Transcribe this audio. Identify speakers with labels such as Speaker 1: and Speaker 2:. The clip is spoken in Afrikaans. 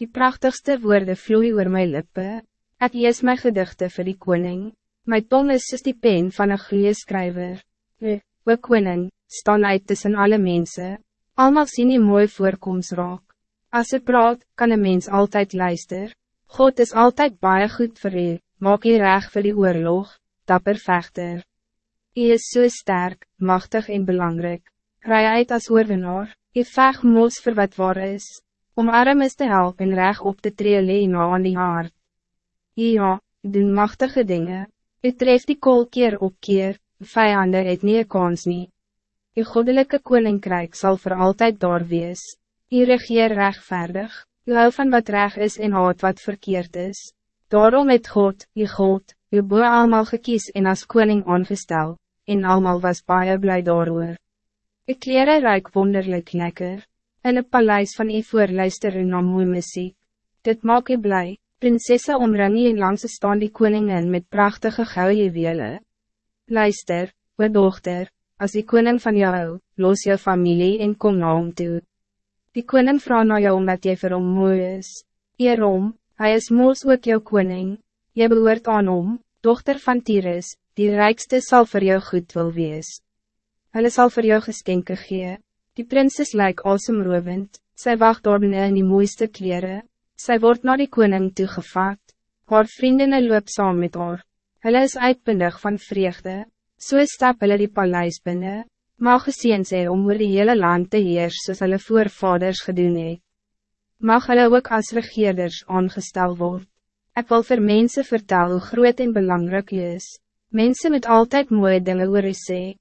Speaker 1: Die prachtigste woorden vloeien oor my lippe. Ek lees my gedigte vir die koning. My tong is soos die pen van een goeie skryver. U, o koning, staan uit tussen alle mensen. Almal sien die mooi voorkomst raak. As het praat, kan een mens altijd luister. God is altijd baie goed voor u, maak je reg vir die oorlog, dapper vechter. U is so sterk, machtig en belangrijk. Rij uit als oorwinnaar, u veg moos vir wat waar is. Om arm is te helpen en reg op te tree na aan die hart. Ja, doen machtige dingen. U treft die kool keer op keer, vijanden het nie kans nie. U goddelijke koninkrijk zal voor altijd daar wees. U regeer rechtvaardig, u hou van wat reg is en haat wat verkeerd is. Daarom het God, u God, u boe allemaal gekies en als koning aangestel, en allemaal was baie blij daarover. U kleren ruik wonderlijk lekker, in een paleis van u voorluister u na mooi muziek. Dit maak u blij, prinsesse omring u langs staan die koningin met prachtige gouden juwelen. Luister, o dochter, als die koning van jou, los jou familie en kom na hom toe. Die koning vraag na jou omdat jy vir hom mooi is. Hierom, hij is moos ook jou koning, jy behoort aan hom, dochter van Tyrus, die rijkste zal voor jou goed wil wees. Hulle sal vir jou geskenke gee, die prinses lyk asemrovend, sy wacht daar in die mooiste kleren. Zij wordt naar die koning toegevat, haar vriendinnen loop saam met haar. Hulle is uitbundig van vreugde, so stap hulle die paleis binnen, mag gezien sy om oor die hele land te heers soos hulle voorvaders gedoen het. Mag hulle ook als regeerders aangestel word. Ik wil voor mensen vertellen hoe groot en belangrijk je is. Mensen met altijd mooie dingen oor u sê,